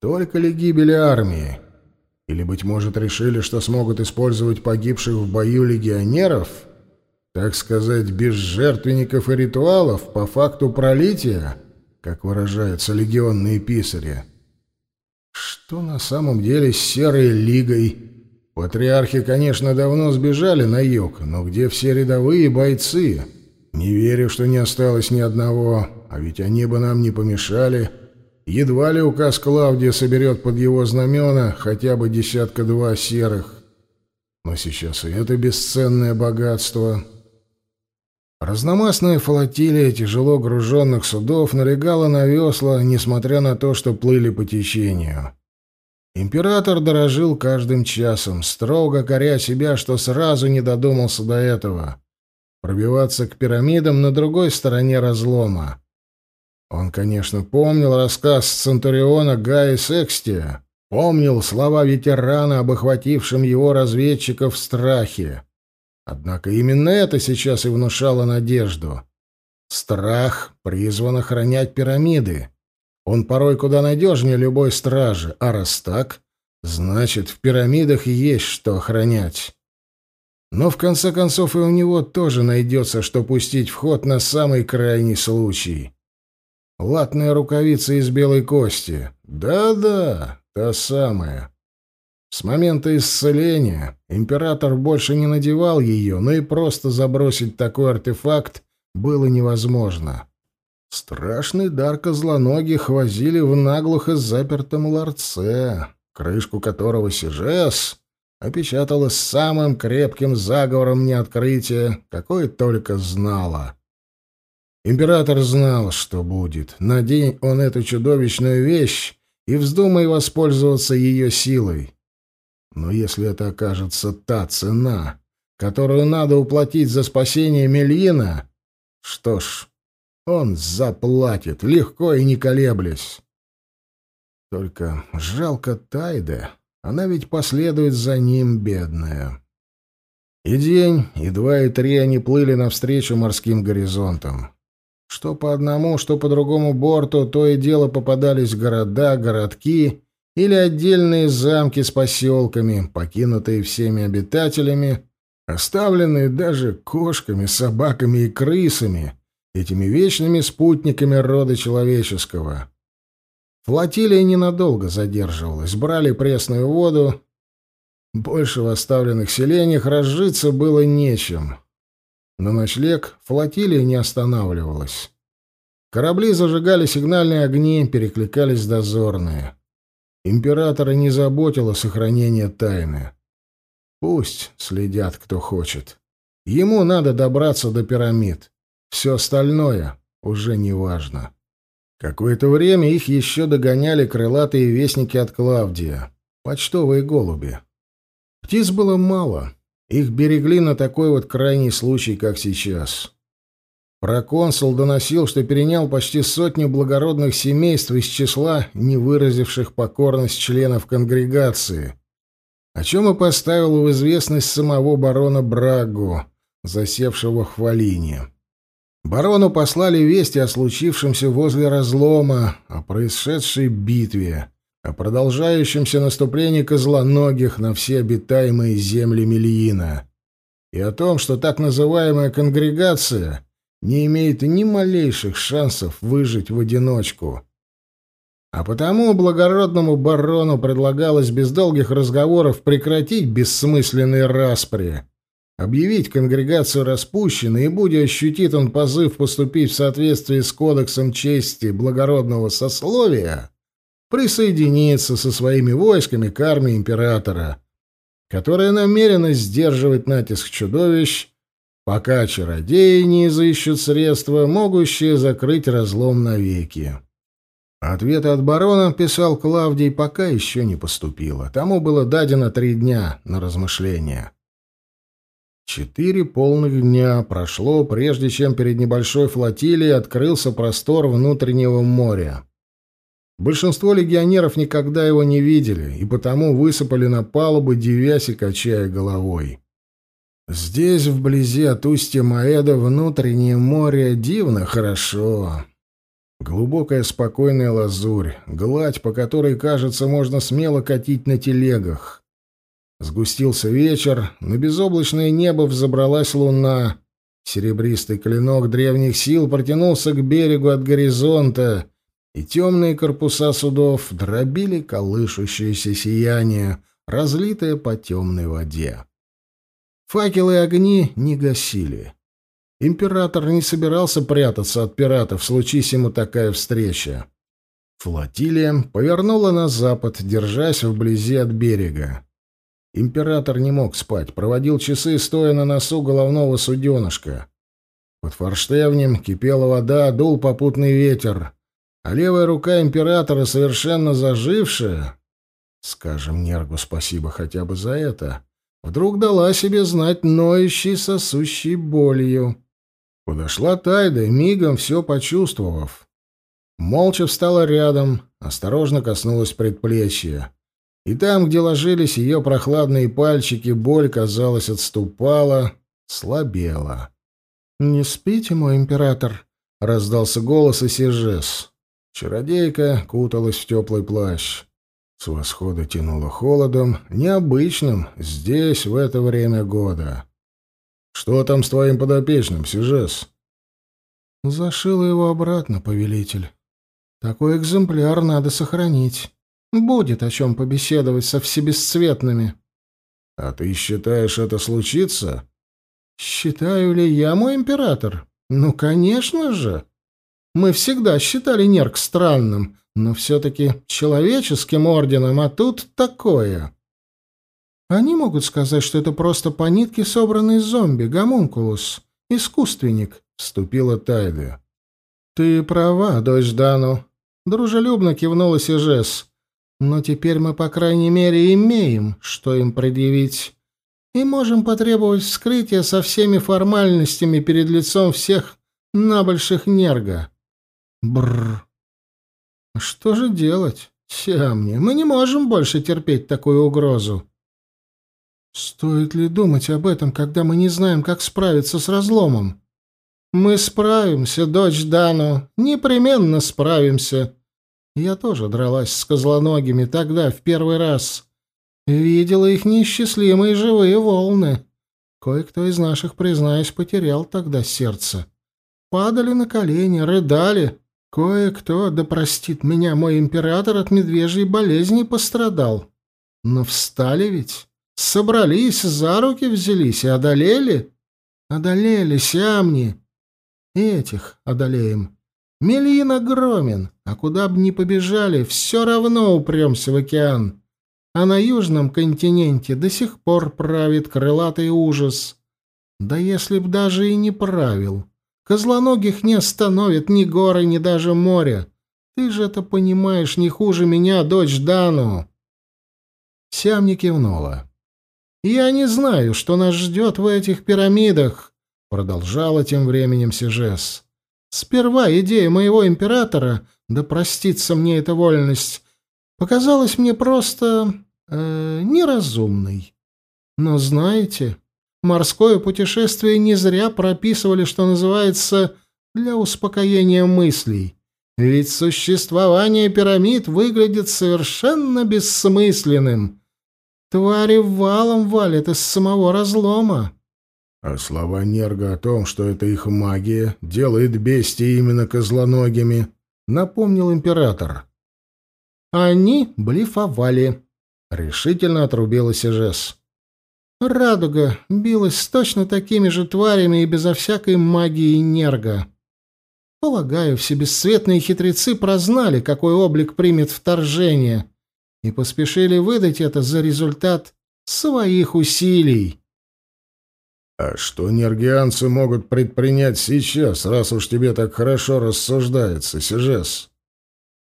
Только ли гибели армии? Или, быть может, решили, что смогут использовать погибших в бою легионеров? Так сказать, без жертвенников и ритуалов, по факту пролития, как выражаются легионные писари. Что на самом деле с Серой Лигой? Патриархи, конечно, давно сбежали на юг, но где все рядовые бойцы? Не верю, что не осталось ни одного, а ведь они бы нам не помешали. Едва ли указ Клавдия соберет под его знамена хотя бы десятка-два серых. Но сейчас и это бесценное богатство. Разномастная флотилия тяжело груженных судов налегала на весла, несмотря на то, что плыли по течению. Император дорожил каждым часом, строго коря себя, что сразу не додумался до этого. Пробиваться к пирамидам на другой стороне разлома. Он, конечно, помнил рассказ Центуриона Гая Секстия, помнил слова ветерана об охватившем его разведчиков страхе. Однако именно это сейчас и внушало надежду. Страх призван охранять пирамиды. Он порой куда надежнее любой стражи, а раз так, значит, в пирамидах есть что охранять. Но в конце концов и у него тоже найдется, что пустить в ход на самый крайний случай. Латная рукавица из белой кости. Да-да, та самая. С момента исцеления император больше не надевал ее, но и просто забросить такой артефакт было невозможно. Страшный дар козлоногих возили в наглухо запертом ларце, крышку которого Сижес опечатала самым крепким заговором неоткрытия, какой только знала. Император знал, что будет. Надень он эту чудовищную вещь и вздумай воспользоваться ее силой. Но если это окажется та цена, которую надо уплатить за спасение Мельина, что ж, он заплатит, легко и не колеблясь. Только жалко Тайде, она ведь последует за ним, бедная. И день, и два, и три они плыли навстречу морским горизонтам. Что по одному, что по другому борту, то и дело попадались города, городки или отдельные замки с поселками, покинутые всеми обитателями, оставленные даже кошками, собаками и крысами, этими вечными спутниками рода человеческого. Флотилия ненадолго задерживалась, брали пресную воду. Больше в оставленных селениях разжиться было нечем. На ночлег флотилия не останавливалась. Корабли зажигали сигнальные огни, перекликались дозорные. Императора не заботило сохранение тайны. Пусть следят, кто хочет. Ему надо добраться до пирамид. Все остальное уже не важно. Какое-то время их еще догоняли крылатые вестники от Клавдия, почтовые голуби. Птиц было мало, их берегли на такой вот крайний случай, как сейчас. Проконсул доносил, что перенял почти сотню благородных семейств из числа не выразивших покорность членов конгрегации, о чем и поставил в известность самого барона Брагу, засевшего в Хвалине. Барону послали вести о случившемся возле разлома, о происшедшей битве, о продолжающемся наступлении козлоногих на все обитаемые земли Мельина и о том, что так называемая конгрегация не имеет ни малейших шансов выжить в одиночку. А потому благородному барону предлагалось без долгих разговоров прекратить бессмысленные распри, объявить конгрегацию распущенной, и, будь ощутит он позыв поступить в соответствии с кодексом чести благородного сословия, присоединиться со своими войсками к армии императора, которая намерена сдерживать натиск чудовищ пока чародеи не изыщут средства, могущие закрыть разлом навеки. Ответа от барона, писал Клавдий, пока еще не поступило. Тому было дадено три дня на размышления. Четыре полных дня прошло, прежде чем перед небольшой флотилией открылся простор внутреннего моря. Большинство легионеров никогда его не видели, и потому высыпали на палубу, девясь и качая головой. Здесь, вблизи от устья Маэда, внутреннее море дивно хорошо. Глубокая спокойная лазурь, гладь, по которой, кажется, можно смело катить на телегах. Сгустился вечер, на безоблачное небо взобралась луна. Серебристый клинок древних сил протянулся к берегу от горизонта, и темные корпуса судов дробили колышущееся сияние, разлитое по темной воде. Факелы и огни не гасили. Император не собирался прятаться от пиратов, случись ему такая встреча. Флотилия повернула на запад, держась вблизи от берега. Император не мог спать, проводил часы, стоя на носу головного суденышка. Под форштевнем кипела вода, дул попутный ветер, а левая рука императора, совершенно зажившая, скажем Нергу спасибо хотя бы за это, вдруг дала себе знать ноющей, сосущей болью. Подошла Тайда, мигом все почувствовав. Молча встала рядом, осторожно коснулась предплечья. И там, где ложились ее прохладные пальчики, боль, казалось, отступала, слабела. «Не спите, мой император?» — раздался голос и сижес. Чародейка куталась в теплый плащ. С восхода тянуло холодом, необычным, здесь, в это время года. «Что там с твоим подопечным, Сижес?» «Зашила его обратно, повелитель. Такой экземпляр надо сохранить. Будет о чем побеседовать со всебесцветными». «А ты считаешь, это случится?» «Считаю ли я, мой император? Ну, конечно же. Мы всегда считали Нерк странным, но все-таки человеческим орденом, а тут такое. Они могут сказать, что это просто по нитке собранный зомби, гомункулус, искусственник, — вступила Тайда. Ты права, дочь Дану. Дружелюбно кивнула Сижес. Но теперь мы, по крайней мере, имеем, что им предъявить. И можем потребовать вскрытия со всеми формальностями перед лицом всех набольших нерга. Бррр. Что же делать? Сямни, мы не можем больше терпеть такую угрозу. Стоит ли думать об этом, когда мы не знаем, как справиться с разломом? Мы справимся, дочь Дану, непременно справимся. Я тоже дралась с козлоногими тогда, в первый раз. Видела их неисчислимые живые волны. Кое-кто из наших, признаюсь, потерял тогда сердце. Падали на колени, рыдали, Кое-кто, да простит меня мой император, от медвежьей болезни пострадал. Но встали ведь, собрались, за руки взялись и одолели. Одолели сямни. Этих одолеем. Мельин огромен, а куда бы ни побежали, все равно упремся в океан. А на южном континенте до сих пор правит крылатый ужас. Да если б даже и не правил, Козлоногих не остановит ни горы, ни даже море. Ты же это понимаешь не хуже меня, дочь Дану. Сям не кивнула. «Я не знаю, что нас ждет в этих пирамидах», — продолжала тем временем Сижес. «Сперва идея моего императора, да простится мне эта вольность, показалась мне просто... Э, неразумной. Но знаете, Морское путешествие не зря прописывали, что называется, для успокоения мыслей. Ведь существование пирамид выглядит совершенно бессмысленным. Твари валом валят из самого разлома. А слова Нерга о том, что это их магия, делает бестии именно козлоногими, напомнил император. Они блефовали, решительно отрубила Сижес. Радуга билась с точно такими же тварями и безо всякой магии нерга. Полагаю, все бесцветные хитрецы прознали, какой облик примет вторжение, и поспешили выдать это за результат своих усилий. «А что нергианцы могут предпринять сейчас, раз уж тебе так хорошо рассуждается, Сижес?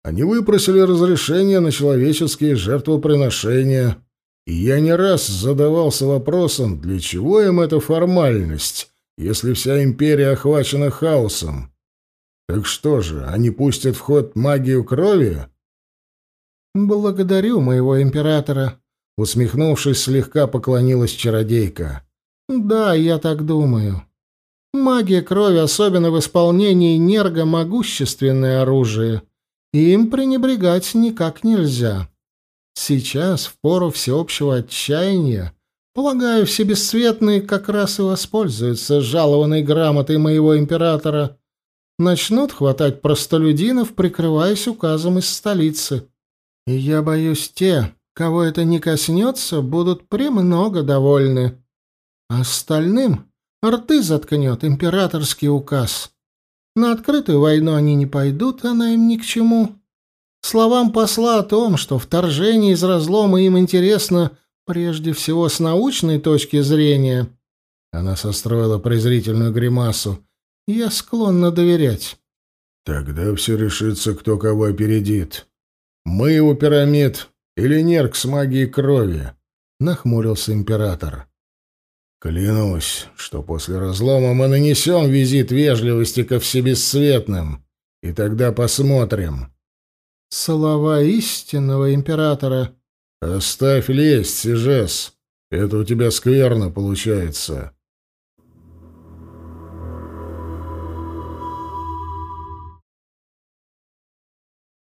Они выпросили разрешение на человеческие жертвоприношения» И я не раз задавался вопросом, для чего им эта формальность, если вся империя охвачена хаосом. Так что же, они пустят в ход магию крови? Благодарю моего императора, усмехнувшись, слегка поклонилась чародейка. Да, я так думаю. Магия крови, особенно в исполнении нерго, могущественное оружие. Им пренебрегать никак нельзя. Сейчас, в пору всеобщего отчаяния, полагаю, все бесцветные как раз и воспользуются жалованной грамотой моего императора. Начнут хватать простолюдинов, прикрываясь указом из столицы. И я боюсь, те, кого это не коснется, будут премного довольны. Остальным рты заткнет императорский указ. На открытую войну они не пойдут, она им ни к чему. Словам посла о том, что вторжение из разлома им интересно прежде всего с научной точки зрения, она состроила презрительную гримасу, я склонна доверять. Тогда все решится, кто кого опередит. Мы у пирамид или Нерк с магией крови, нахмурился император. Клянусь, что после разлома мы нанесем визит вежливости ко всебесцветным, и тогда посмотрим. Слова истинного императора. Оставь лесть, Сижес. Это у тебя скверно получается.